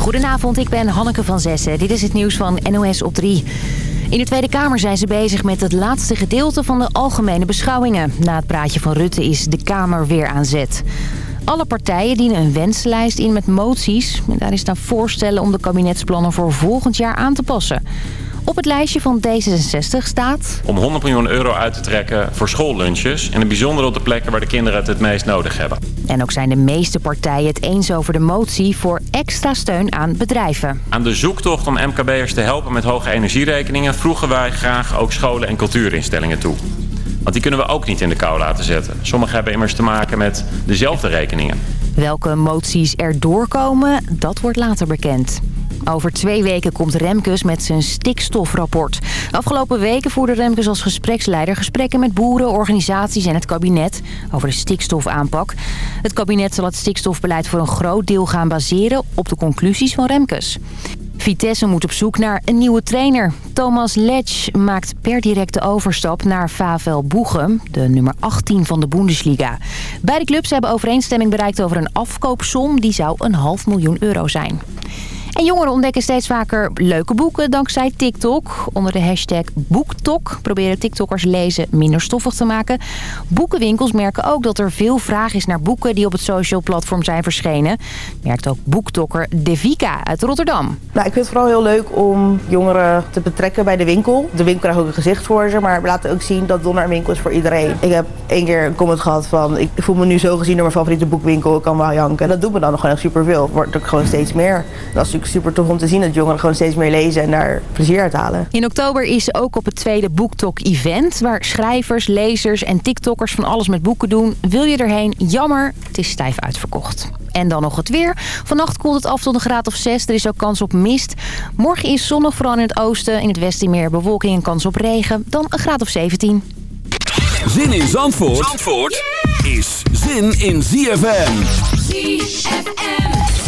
Goedenavond, ik ben Hanneke van Zessen. Dit is het nieuws van NOS op 3. In de Tweede Kamer zijn ze bezig met het laatste gedeelte van de algemene beschouwingen. Na het praatje van Rutte is de Kamer weer aan zet. Alle partijen dienen een wenslijst in met moties. Daar is dan voorstellen om de kabinetsplannen voor volgend jaar aan te passen. Op het lijstje van D66 staat... Om 100 miljoen euro uit te trekken voor schoollunches. En in bijzonder op de plekken waar de kinderen het het meest nodig hebben. En ook zijn de meeste partijen het eens over de motie voor extra steun aan bedrijven. Aan de zoektocht om MKB'ers te helpen met hoge energierekeningen... vroegen wij graag ook scholen en cultuurinstellingen toe. Want die kunnen we ook niet in de kou laten zetten. Sommigen hebben immers te maken met dezelfde rekeningen. Welke moties er doorkomen, dat wordt later bekend. Over twee weken komt Remkes met zijn stikstofrapport. afgelopen weken voerde Remkes als gespreksleider gesprekken met boeren, organisaties en het kabinet over de stikstofaanpak. Het kabinet zal het stikstofbeleid voor een groot deel gaan baseren op de conclusies van Remkes. Vitesse moet op zoek naar een nieuwe trainer. Thomas Letsch maakt per direct de overstap naar Vavel Boegem, de nummer 18 van de Bundesliga. Beide clubs hebben overeenstemming bereikt over een afkoopsom. Die zou een half miljoen euro zijn. En jongeren ontdekken steeds vaker leuke boeken dankzij TikTok. Onder de hashtag BoekTok proberen TikTokkers lezen minder stoffig te maken. Boekenwinkels merken ook dat er veel vraag is naar boeken die op het social platform zijn verschenen. Merkt ook boektokker Devika uit Rotterdam. Nou, ik vind het vooral heel leuk om jongeren te betrekken bij de winkel. De winkel krijgt ook een gezicht voor ze, maar we laten ook zien dat Donner een winkel is voor iedereen. Ik heb één keer een comment gehad van ik voel me nu zo gezien door mijn favoriete boekwinkel, ik kan wel janken. En dat doet me dan nog gewoon echt superveel. Wordt ook gewoon steeds meer. Dat is natuurlijk super tof om te zien dat jongeren gewoon steeds meer lezen en daar plezier uit halen. In oktober is ook op het tweede BookTok-event... waar schrijvers, lezers en TikTokkers van alles met boeken doen. Wil je erheen? Jammer, het is stijf uitverkocht. En dan nog het weer. Vannacht koelt het af tot een graad of 6. Er is ook kans op mist. Morgen is zonnig, vooral in het oosten. In het westen meer bewolking en kans op regen. Dan een graad of 17. Zin in Zandvoort, Zandvoort is zin in ZFM. ZFM.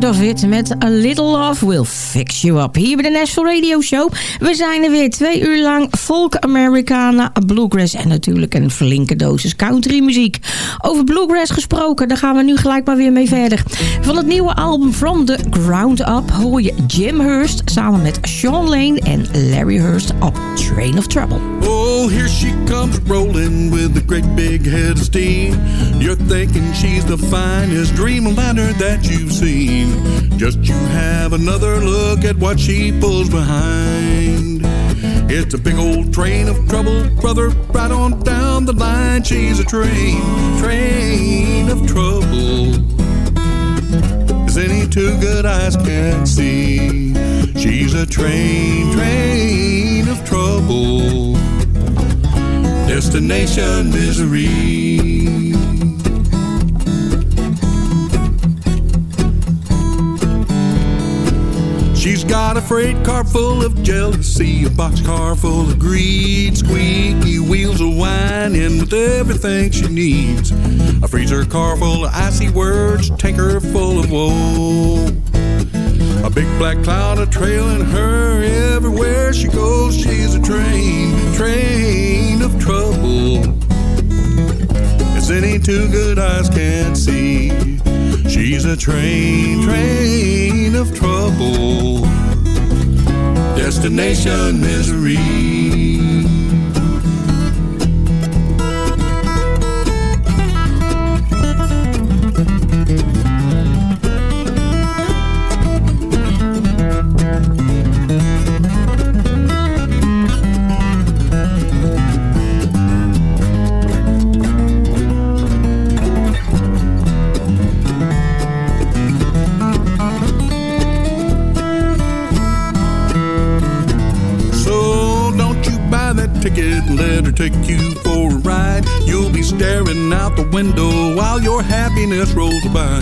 Short of it met A Little Love Will Fix You Up. Hier bij de Nashville Radio Show. We zijn er weer twee uur lang. Folk, Americana, bluegrass en natuurlijk een flinke dosis country muziek. Over bluegrass gesproken, daar gaan we nu gelijk maar weer mee verder. Van het nieuwe album From the Ground Up hoor je Jim Hurst samen met Sean Lane en Larry Hurst op Train of Trouble. Oh, here she comes rolling with a great big head of steam. You're thinking she's the finest dreamliner that you've seen. Just you have another look at what she pulls behind. It's a big old train of trouble, brother, right on down the line. She's a train, train of trouble. As any two good eyes can see. She's a train, train of trouble. Destination misery. She's got a freight car full of jealousy, a boxcar full of greed, squeaky wheels of wine, with everything she needs. A freezer car full of icy words, tanker full of woe. Big black cloud a trailing her everywhere she goes. She's a train, train of trouble. As any two good eyes can see. She's a train, train of trouble. Destination misery. Take you for a ride. You'll be staring out the window while your happiness rolls by.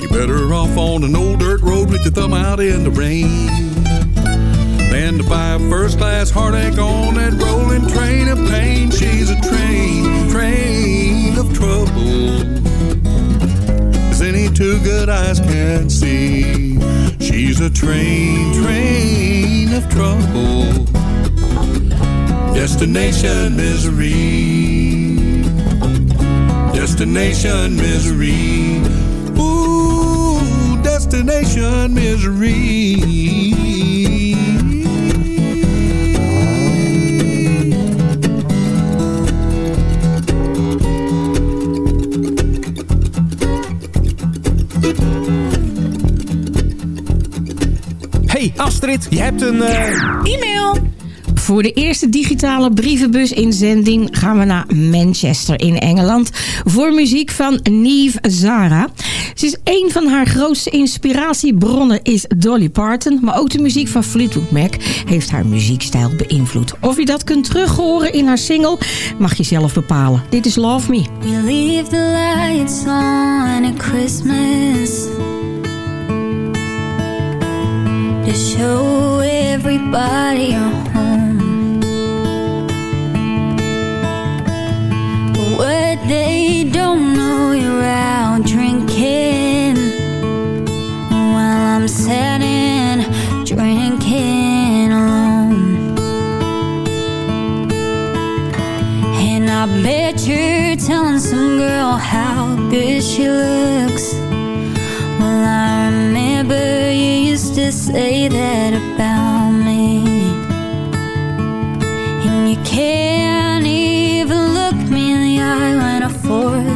You're better off on an old dirt road with your thumb out in the rain than to buy a first class heartache on that rolling train of pain. She's a train, train of trouble. As any two good eyes can see. She's a train, train of trouble. Destination misery. Destination misery. Ooh, destination misery. Hey Astrid, je hebt een... eh, E-mail! Voor de eerste digitale brievenbus-inzending gaan we naar Manchester in Engeland voor muziek van Neve Zara. Ze is een van haar grootste inspiratiebronnen is Dolly Parton, maar ook de muziek van Fleetwood Mac heeft haar muziekstijl beïnvloed. Of je dat kunt terughoren in haar single, mag je zelf bepalen. Dit is Love Me. We leave the lights on at Christmas to show everybody your home. They don't know, you're out drinking while I'm sitting drinking alone. And I bet you're telling some girl how good she looks. Well, I remember you used to say that about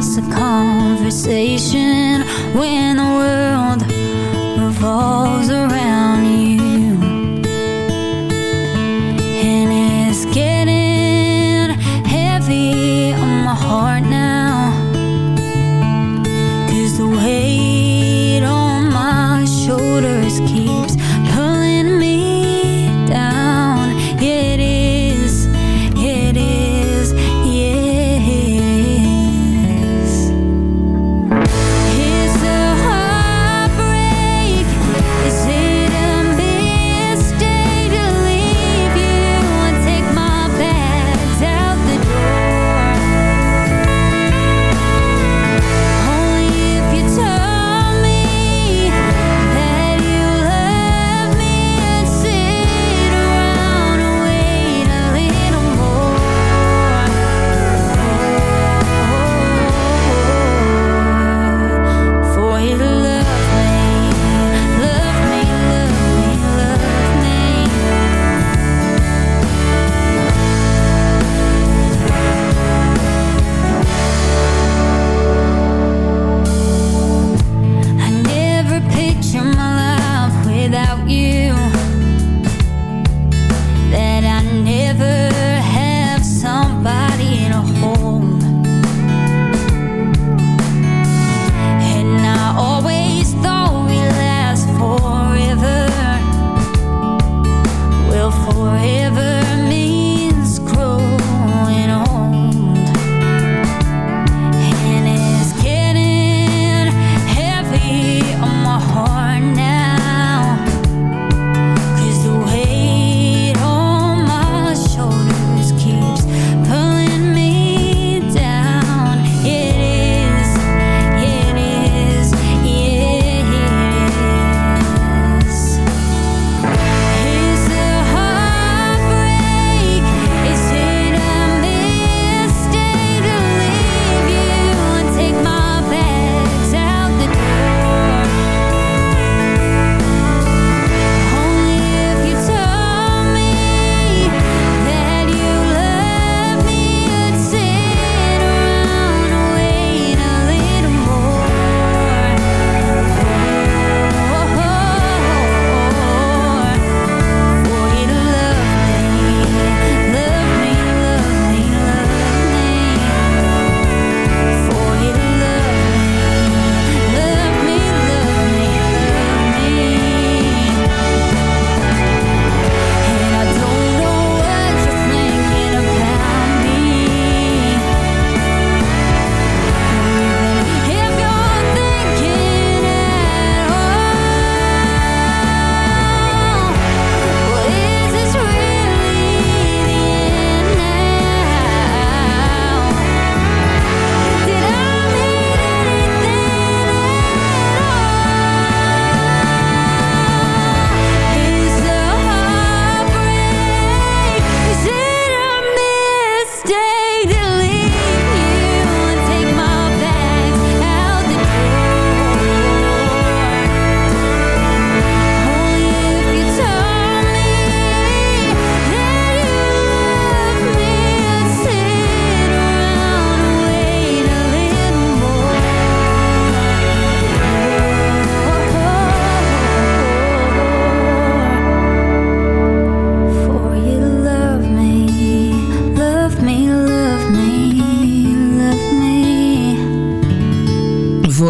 force a conversation. When the world revolves around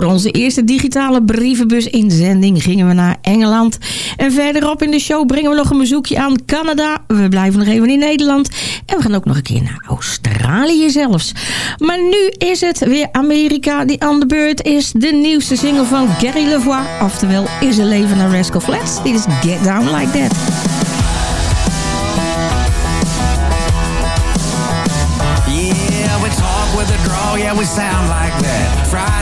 onze eerste digitale brievenbus-inzending gingen we naar Engeland. En verderop in de show brengen we nog een bezoekje aan Canada. We blijven nog even in Nederland. En we gaan ook nog een keer naar Australië zelfs. Maar nu is het weer Amerika die aan de beurt is. De nieuwste single van Gary Levoix. Oftewel, is een leven naar Rascal Flats. Dit is Get Down Like That. yeah, we sound like that.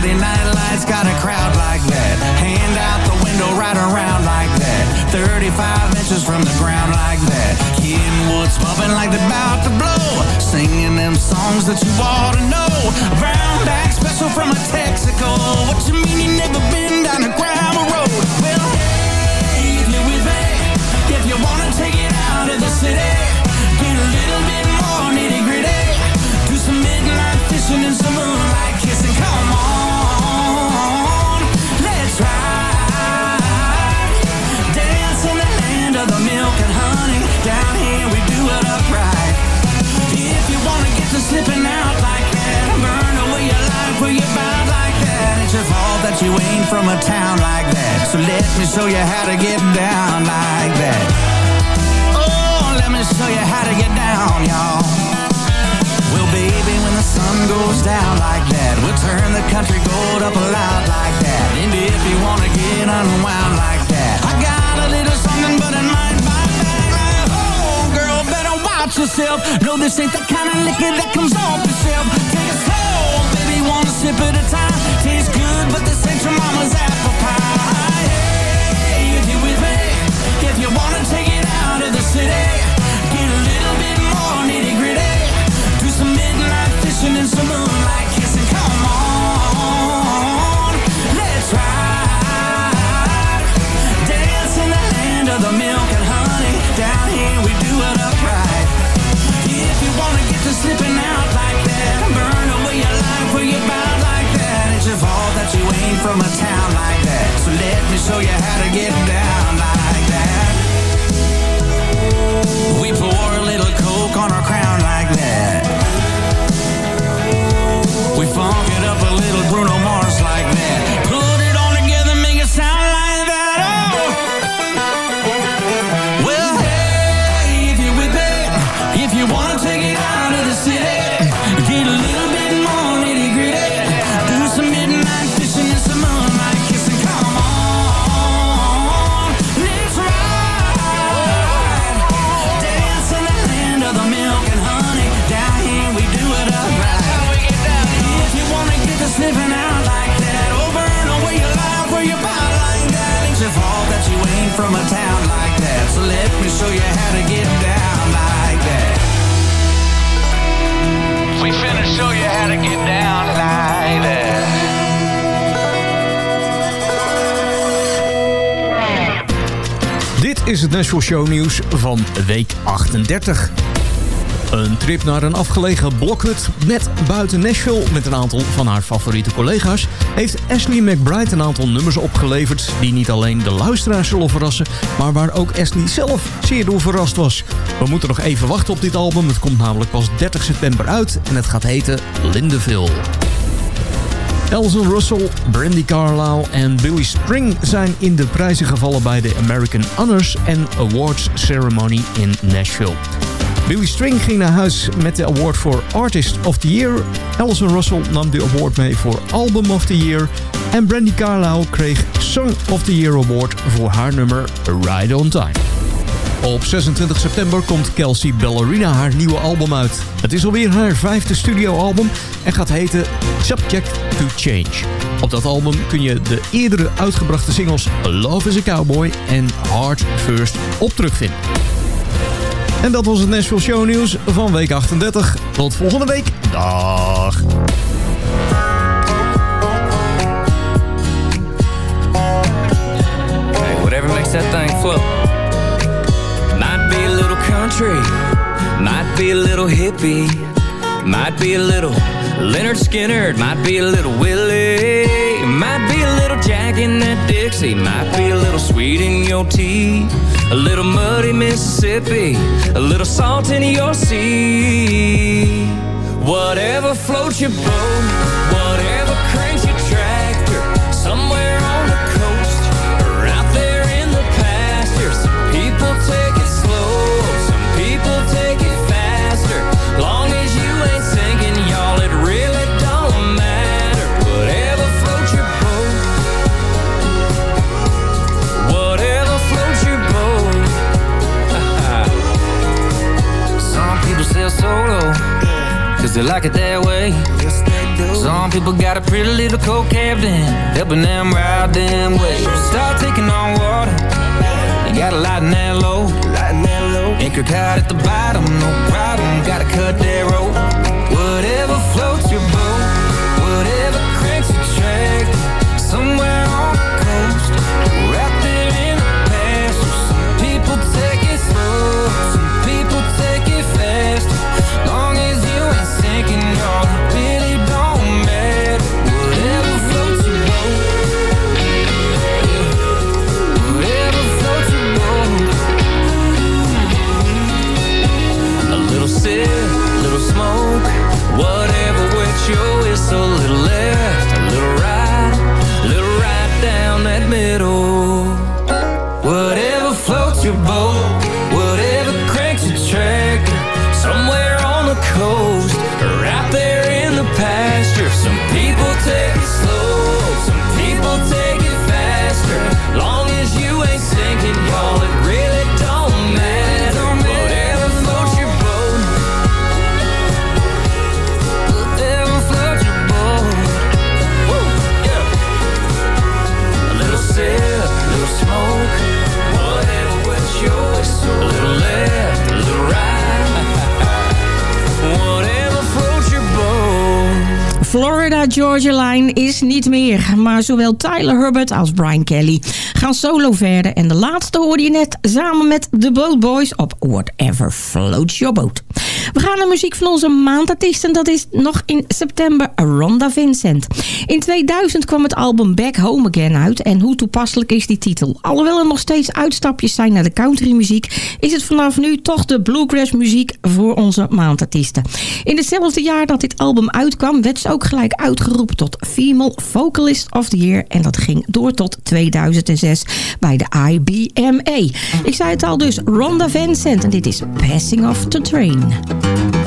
Friday night lights got a crowd like that. Hand out the window right around like that. 35 inches from the ground like that. Kid woods bumping like they're about to blow. Singing them songs that you ought to know. Brown bag special from a Texaco. What you mean from a town like that. So let me show you how to get down like that. Oh, let me show you how to get down, y'all. Well, baby, when the sun goes down like that, we'll turn the country gold up loud like that. And if you wanna get unwound like that, I got a little something, but it might bite back oh, girl, better watch yourself. No, this ain't the kind of liquor that comes off the shelf. Take it slow, baby, one sip at a time. Slipping out like that, burn away your life where you're bound like that. It's your fault that you ain't from a town like that. So let me show you how to get down like that. We pour a little coke on our crown We get down. Dit is het Nashville Show nieuws van week 38. Een trip naar een afgelegen blokhut net buiten Nashville met een aantal van haar favoriete collega's heeft Ashley McBride een aantal nummers opgeleverd die niet alleen de luisteraars zullen verrassen, maar waar ook Ashley zelf zeer door verrast was. We moeten nog even wachten op dit album, het komt namelijk pas 30 september uit en het gaat heten Lindeville. Elson Russell, Brandy Carlisle en Billy Spring zijn in de prijzen gevallen bij de American Honors and Awards Ceremony in Nashville. Billy String ging naar huis met de award voor Artist of the Year. Alison Russell nam de award mee voor Album of the Year. En Brandy Carlisle kreeg Song of the Year Award voor haar nummer Ride on Time. Op 26 september komt Kelsey Ballerina haar nieuwe album uit. Het is alweer haar vijfde studioalbum en gaat heten Subject to Change. Op dat album kun je de eerdere uitgebrachte singles Love is a Cowboy en Heart First op terugvinden. En dat was het Nashville Show Nieuws van week 38. Tot volgende week. Dag. Hey, whatever makes that thing float. Might be a little country, might be a little hippie, might be a little Leonard Skinner, might be a little Willie, might be a little Jack in that Dixie, might be a little sweet in your tea, a little muddy Mississippi, a little salt in your sea. Whatever floats your boat, they like it that way. Some people got a pretty little coke cabin, helping them ride them waves. Start taking on water, you gotta lighten that load. Anchor caught at the bottom, no problem, gotta cut that rope. Whatever floats your boat, whatever smoke, whatever wets your whistle. A little left, a little right, a little right down that middle. Whatever floats your boat, Georgia Line is niet meer. Maar zowel Tyler Hubbard als Brian Kelly gaan solo verder. En de laatste hoorde je net samen met de Boat Boys op Whatever Floats Your Boat. Gaan naar muziek van onze maandartiest. En dat is nog in september Rhonda Vincent. In 2000 kwam het album Back Home Again uit. En hoe toepasselijk is die titel? Alhoewel er nog steeds uitstapjes zijn naar de countrymuziek... is het vanaf nu toch de bluegrass muziek voor onze maandartiesten. In hetzelfde jaar dat dit album uitkwam... werd ze ook gelijk uitgeroepen tot Female Vocalist of the Year. En dat ging door tot 2006 bij de IBMA. Ik zei het al dus, Rhonda Vincent. En dit is Passing Off the Train. Way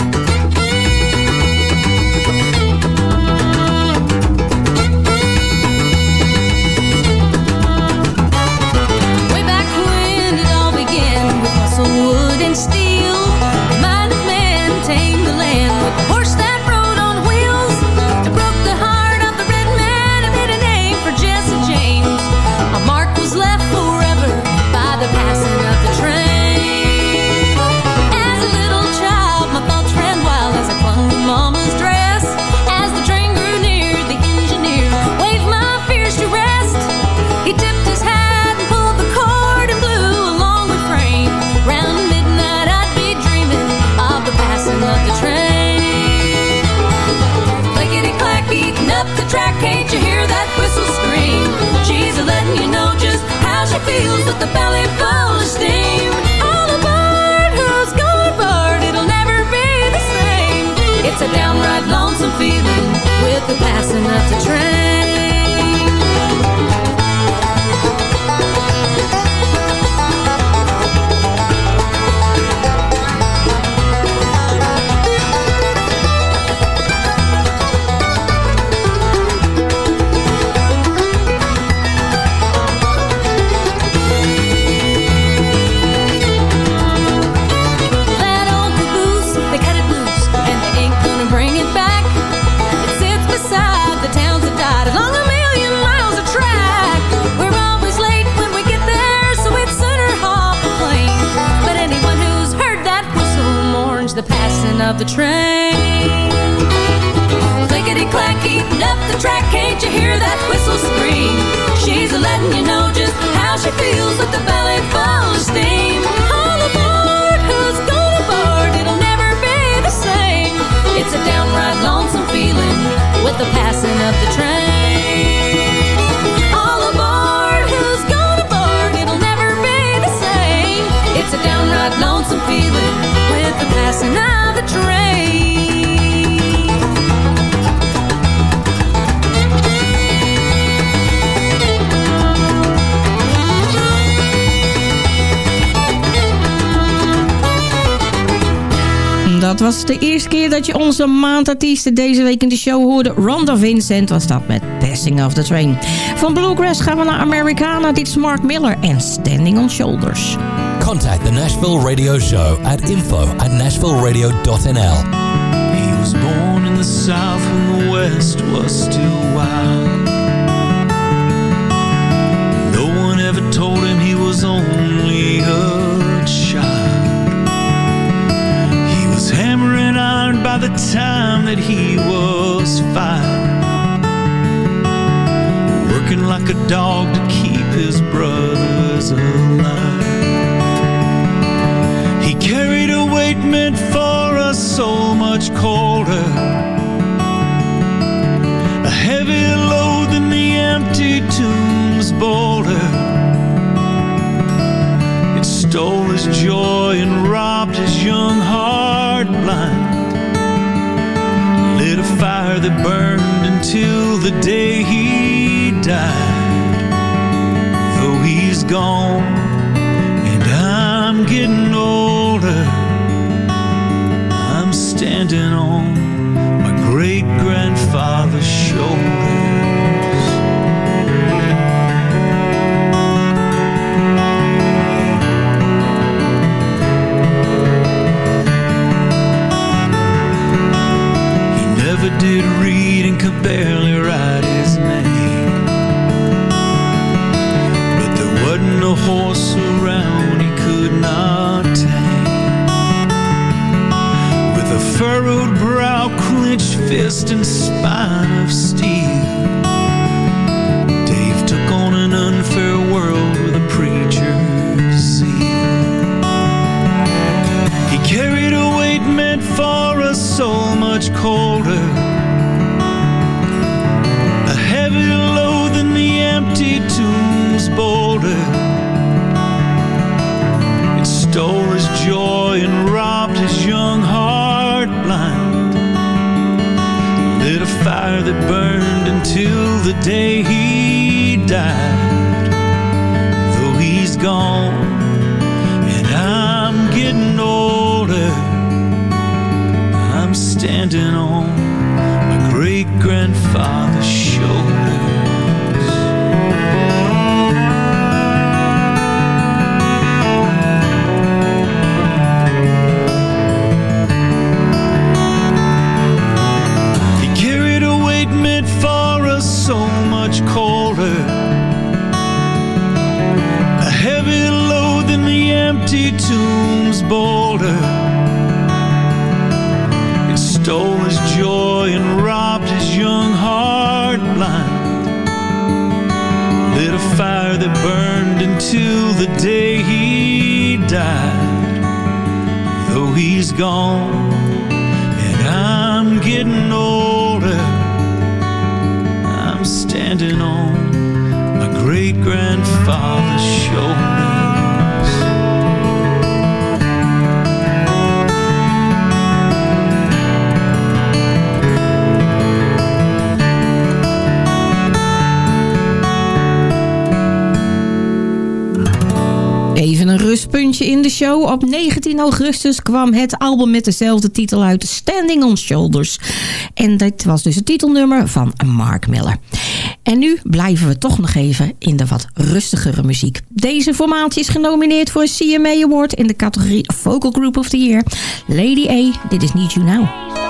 feels with the belly full of steam. All aboard, who's going aboard? It'll never be the same. It's a downright lonesome feeling with the passing of the train. Of the train. Clickety clack, eating up the track, can't you hear that whistle scream? She's letting you know just how she feels with the belly full of steam. All aboard, who's going aboard? It'll never be the same. It's a downright lonesome feeling with the passing of the train. Dat was de eerste keer dat je onze maandartiesten deze week in de show hoorde. Rhonda Vincent was dat met Passing of the Train. Van Bluegrass gaan we naar Americana. Dit is Mark Miller en Standing on Shoulders. Contact the Nashville Radio Show at info at nashvilleradio.nl. He was born in the South the West was still wild. No one ever told him he was only a child. He was hammering iron by the time that he was five. Working like a dog to keep his brothers alive. Carried a weight meant for us so much colder. A heavier load than the empty tombs boulder. It stole his joy and robbed his young heart blind. Lit a fire that burned until the day he died. Though he's gone and I'm getting standing on my great grandfather's shoulders. He never did read and could barely write his name. But there wasn't a horse around he could not furrowed brow, clenched fist, and spine of steel, Dave took on an unfair world with a preacher's zeal. He carried a weight meant for a soul much colder. A heavy load than the empty tombs boulder. It stole his joy and robbed his young heart blind. Lit a fire that burned until the day he died. Though he's gone and I'm getting older, I'm standing on my great grandfather's shoulders. Op 19 augustus kwam het album met dezelfde titel uit Standing on Shoulders. En dit was dus het titelnummer van Mark Miller. En nu blijven we toch nog even in de wat rustigere muziek. Deze formatie is genomineerd voor een CMA Award in de categorie Vocal Group of the Year. Lady A, dit is Need You Now.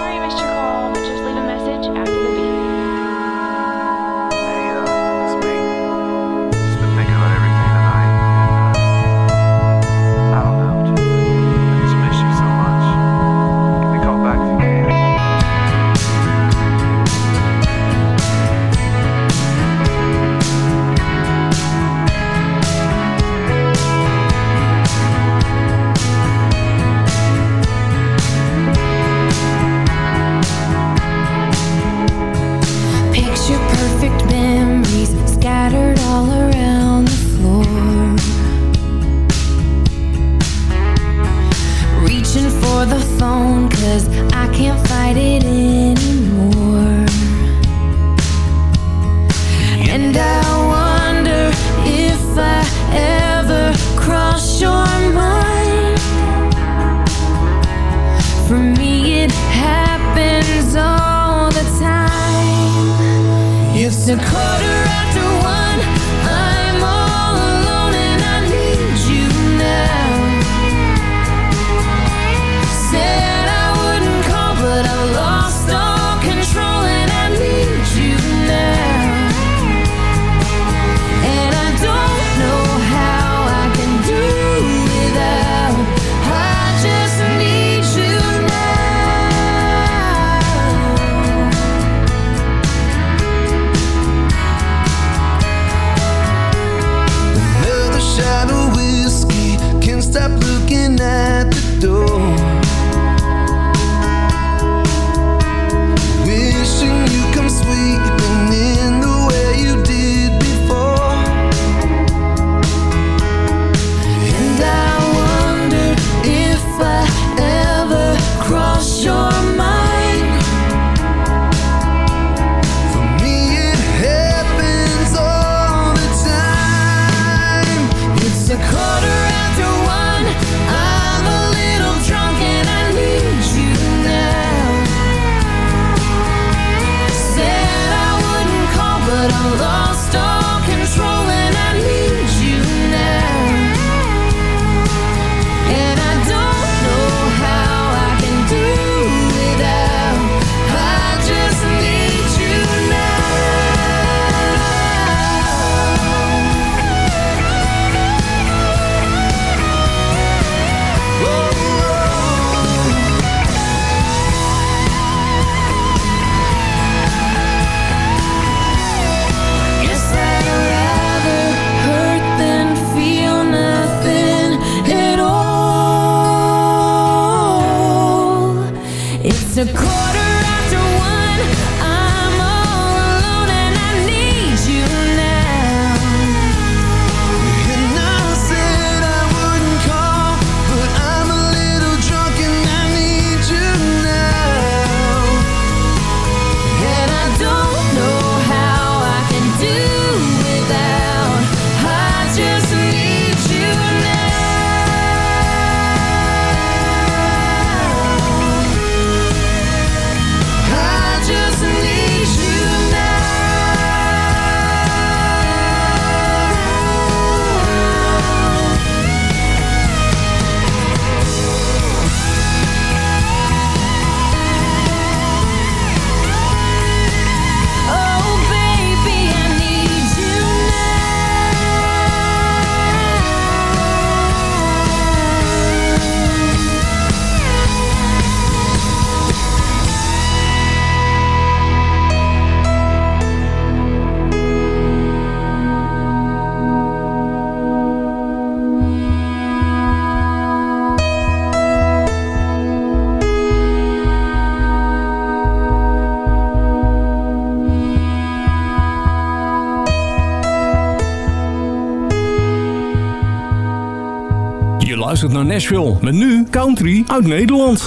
luistert naar Nashville. Met nu country uit Nederland.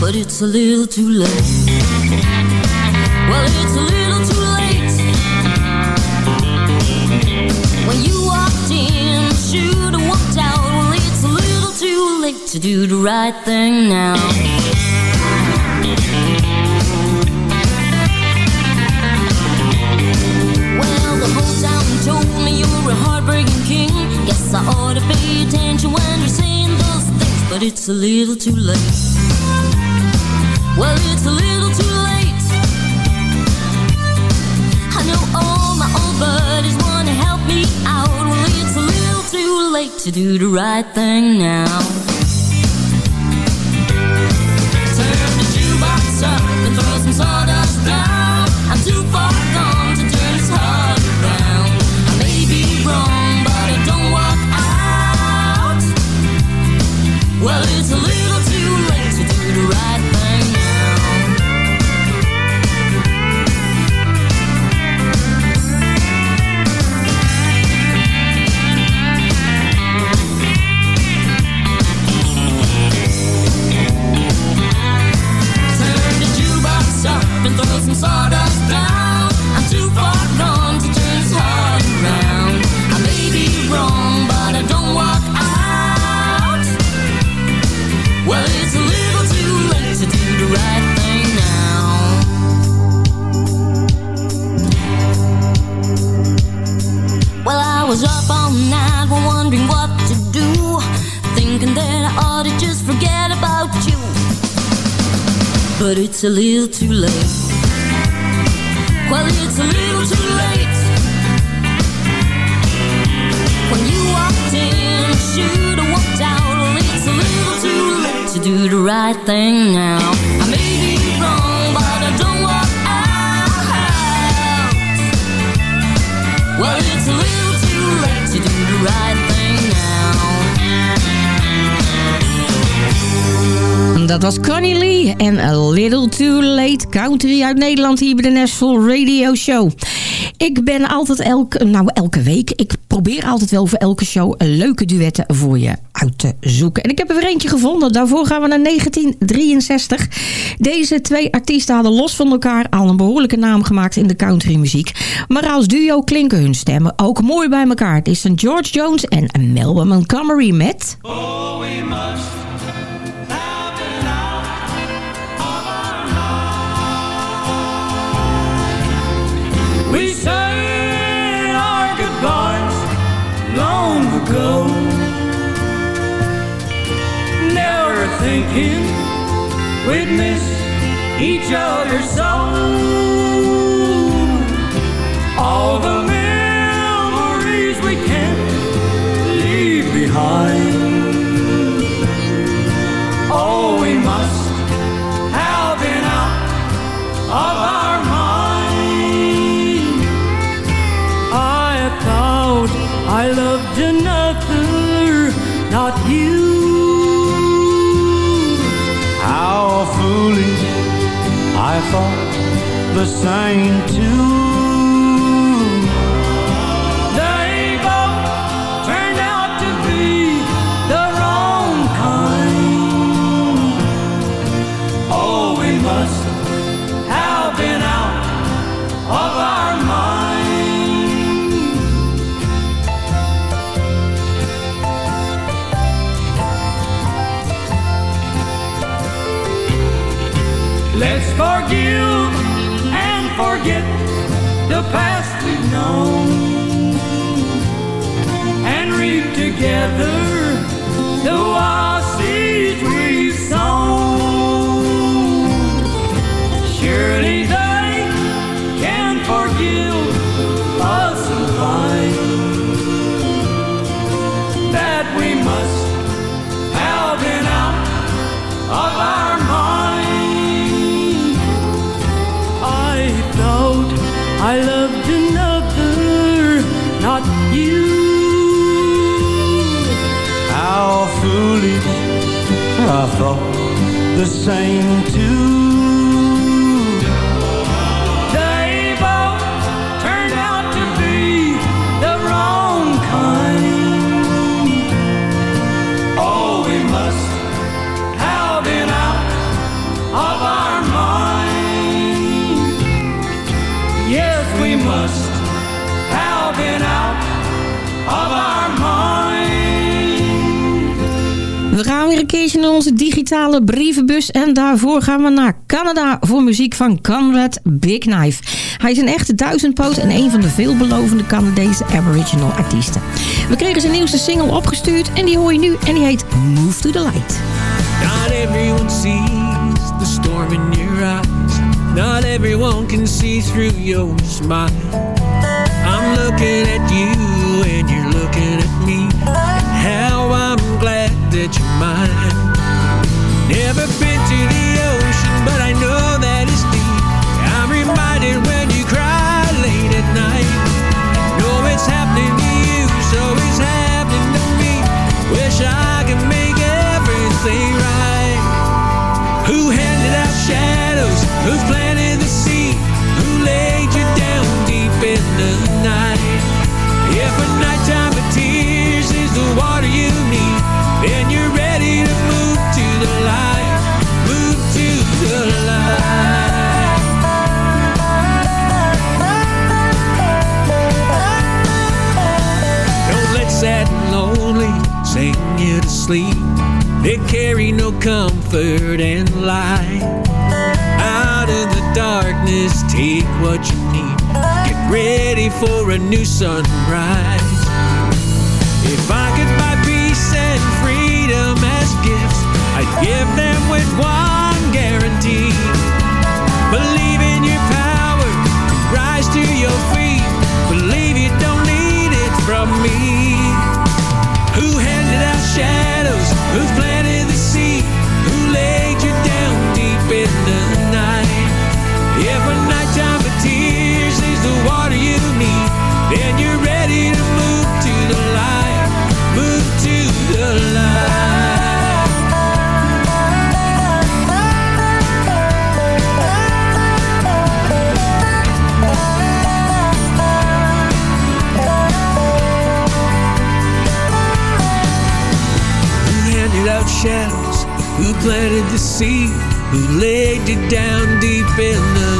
But it's a little too late. Well, it's to do the right thing now. Well, the whole town told me you were a heartbreaking king. Guess I ought to pay attention when you're saying those things, but it's a little too late. Well, it's a little too late. I know all my old buddies wanna help me out. Well, it's a little too late to do the right thing now. Well, it's a little but it's a little too late. Well, it's a little too late. The right thing now. I may be wrong, but I don't out. Well, it's a little too late to do the right thing now. Dat was Connie Lee en A Little Too Late Country uit Nederland hier bij de Nashville Radio Show. Ik ben altijd elke, nou elke week, ik probeer altijd wel voor elke show leuke duetten voor je uit te zoeken. En ik heb er weer eentje gevonden. Daarvoor gaan we naar 1963. Deze twee artiesten hadden los van elkaar al een behoorlijke naam gemaakt in de countrymuziek. Maar als duo klinken hun stemmen ook mooi bij elkaar. Het is een George Jones en Melba Montgomery met... Oh, we must thinking we'd miss each other so. All the memories we can't leave behind. Oh, we must have been out of our mind. I thought I loved another, not you. The same too. Forget the past we've known and reap together the wild seeds we've sown. I thought the same too. Gaan weer een keertje naar onze digitale brievenbus. En daarvoor gaan we naar Canada voor muziek van Conrad Big Knife. Hij is een echte duizendpoot en een van de veelbelovende Canadese aboriginal artiesten. We kregen zijn nieuwste single opgestuurd en die hoor je nu. En die heet Move to the Light. Not everyone sees the storm in your eyes. Not everyone can see through your smile. I'm looking at you and you're looking at me. Never been to sleep. They carry no comfort and light. Out of the darkness, take what you need. Get ready for a new sunrise. If I could buy peace and freedom as gifts, I'd give them with one shadows? Who Who laid you down deep in the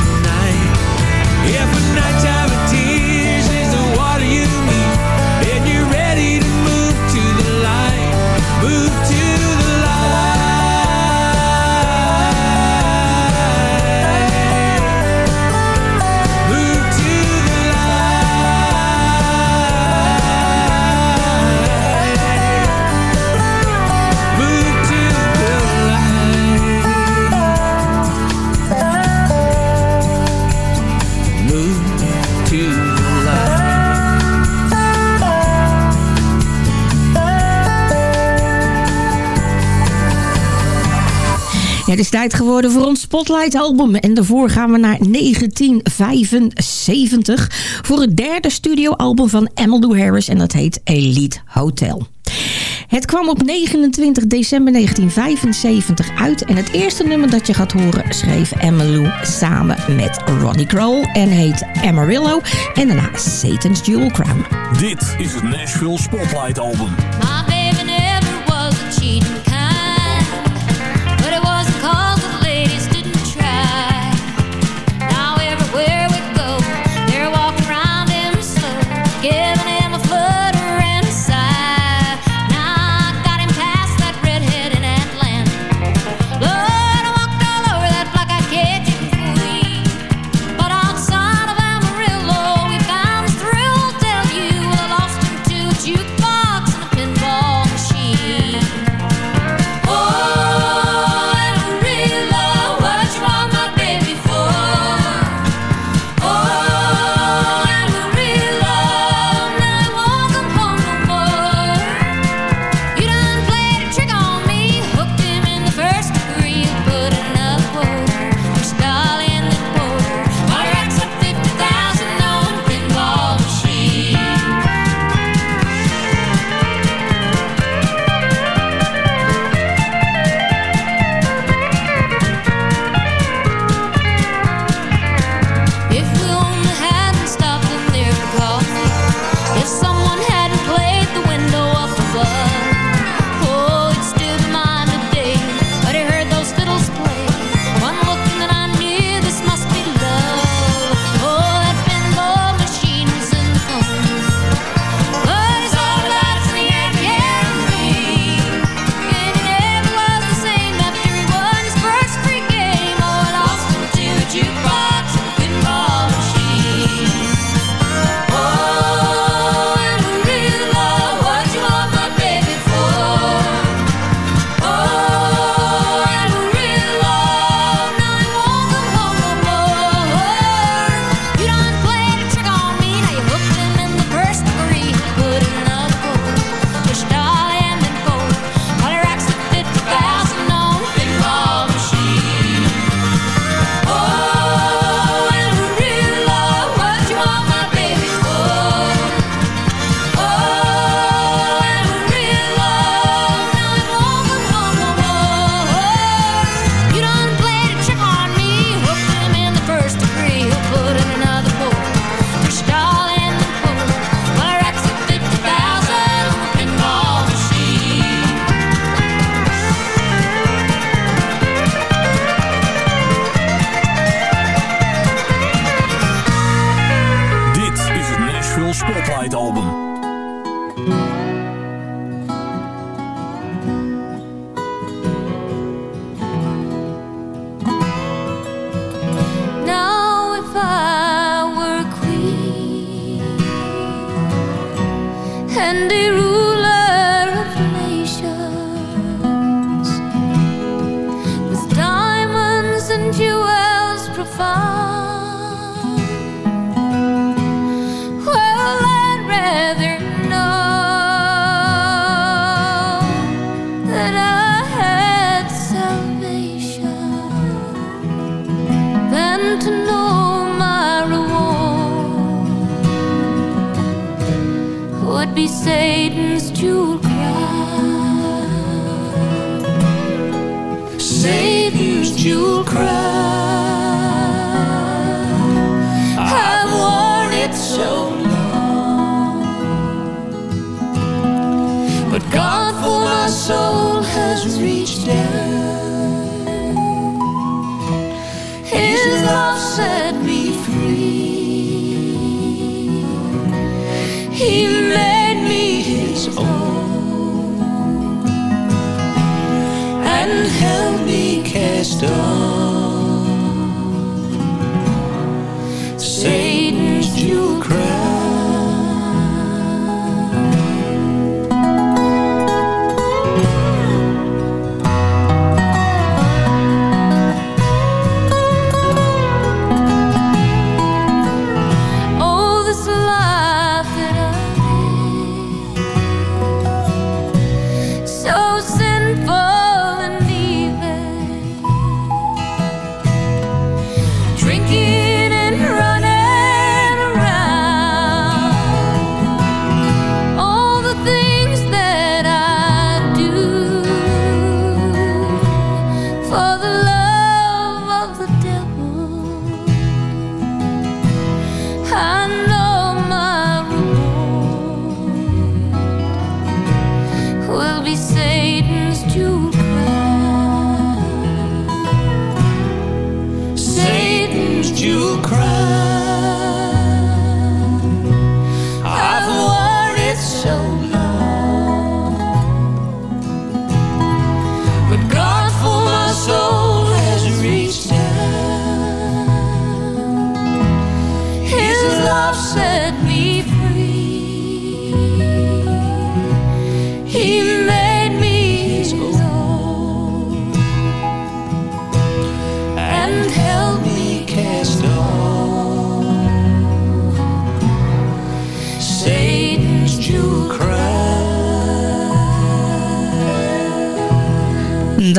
voor ons Spotlight album. En daarvoor gaan we naar 1975 voor het derde studioalbum van Emmylou Harris. En dat heet Elite Hotel. Het kwam op 29 december 1975 uit. En het eerste nummer dat je gaat horen schreef Emmylou samen met Ronnie Kroll. En heet Amarillo. En daarna Satan's Jewel Crown. Dit is het Nashville Spotlight album.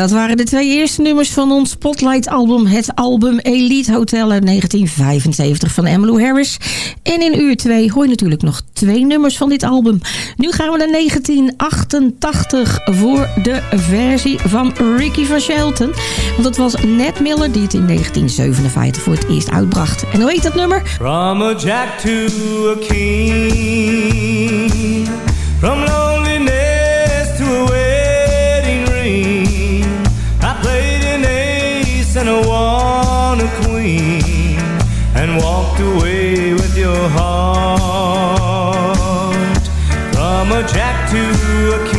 Dat waren de twee eerste nummers van ons Spotlight-album. Het album Elite Hotel uit 1975 van Emmylou Harris. En in uur 2 hoor je natuurlijk nog twee nummers van dit album. Nu gaan we naar 1988 voor de versie van Ricky van Shelton. Want het was Ned Miller die het in 1957 voor het eerst uitbracht. En hoe heet dat nummer? From a jack to a king, walked away with your heart. From a jack to a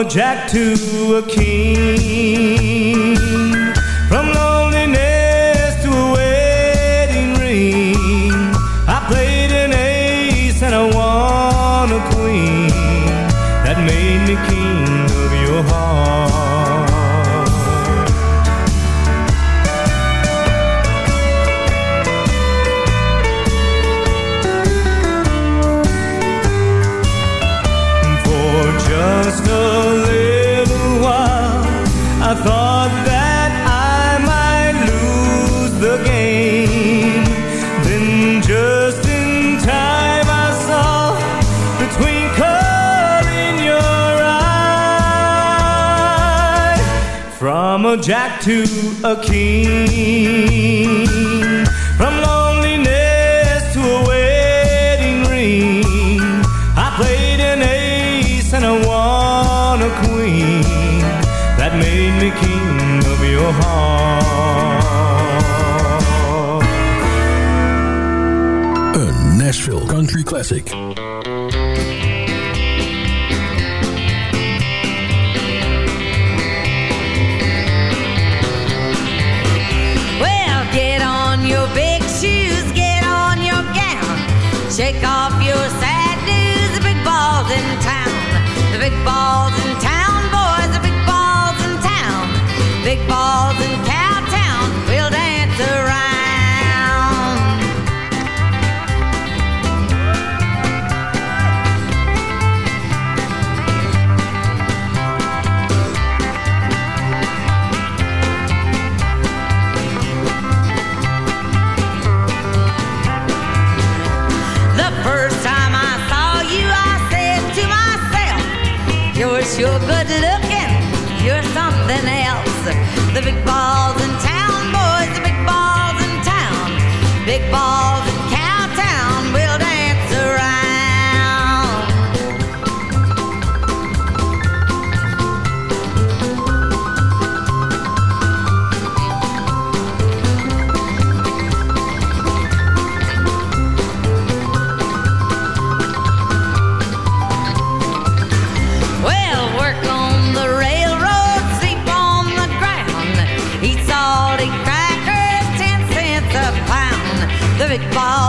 a jack to a king, From a jack to a king, from loneliness to a wedding ring. I played an ace and I won a queen that made me king of your heart. Een Nashville Country Classic. the big ball.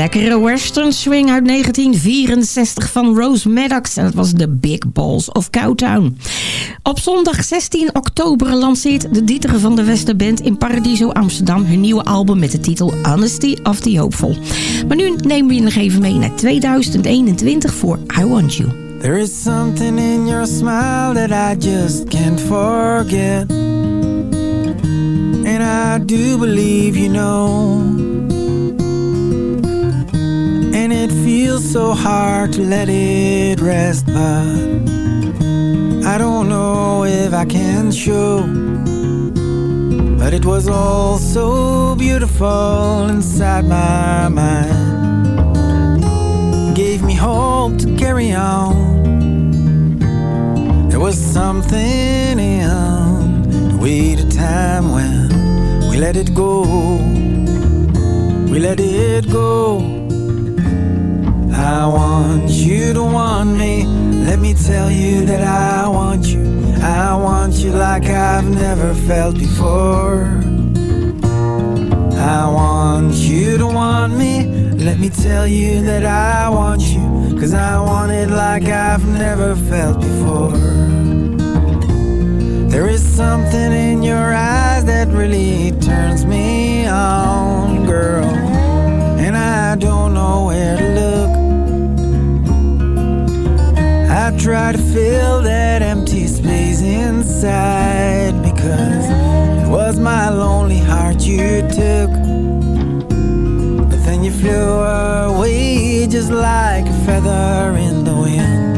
Lekkere western swing uit 1964 van Rose Maddox. En dat was The Big Balls of Cowtown. Op zondag 16 oktober lanceert de Dieter van de Westerband in Paradiso Amsterdam hun nieuwe album met de titel Honesty of the Hopeful. Maar nu nemen we je nog even mee naar 2021 voor I Want You. There is something in your smile that I just can't forget. And I do believe you know. And it feels so hard to let it rest, but I don't know if I can show. But it was all so beautiful inside my mind. Gave me hope to carry on. There was something in the wait of time when we let it go. We let it go. I want you to want me. Let me tell you that I want you. I want you like I've never felt before. I want you to want me. Let me tell you that I want you. Cause I want it like I've never felt before. There is something in your eyes that really turns me on, girl. And I don't know where to look. I try to fill that empty space inside because it was my lonely heart you took. But then you flew away just like a feather in the wind.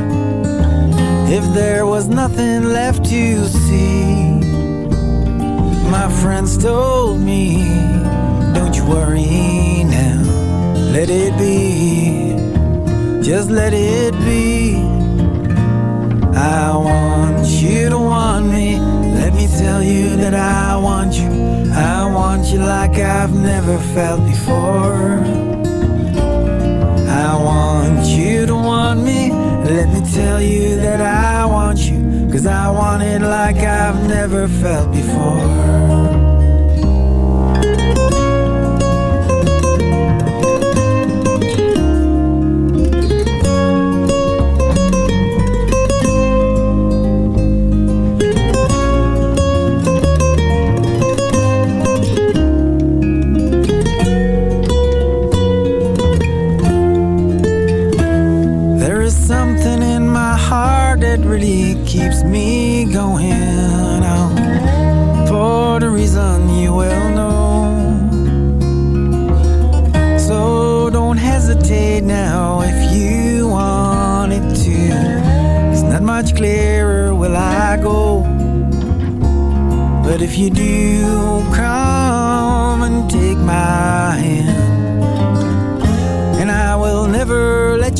If there was nothing left to see, my friends told me, don't you worry now, let it be, just let it be. I want you to want me. Let me tell you that I want you. I want you like I've never felt before. I want you to want me. Let me tell you that I want you. Cause I want it like I've never felt before. Keeps me going on for the reason you well know. So don't hesitate now if you want it to. It's not much clearer will I go. But if you do, come and take my hand and I will never let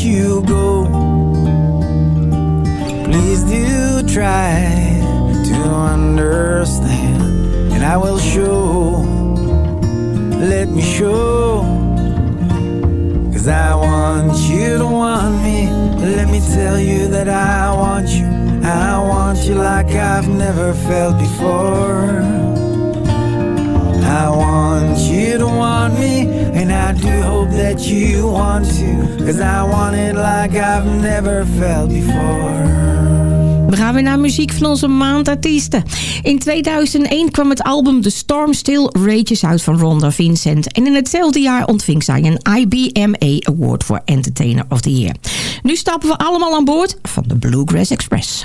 try to understand, and I will show. Let me show. Cause I want you to want me. Let me tell you that I want you. I want you like I've never felt before. I want you to want me, and I do hope that you want to. Cause I want it like I've never felt before. We gaan weer naar muziek van onze maandartiesten. In 2001 kwam het album The Storm Still Rages uit van Rhonda Vincent. En in hetzelfde jaar ontving zij een IBMA Award voor Entertainer of the Year. Nu stappen we allemaal aan boord van de Bluegrass Express.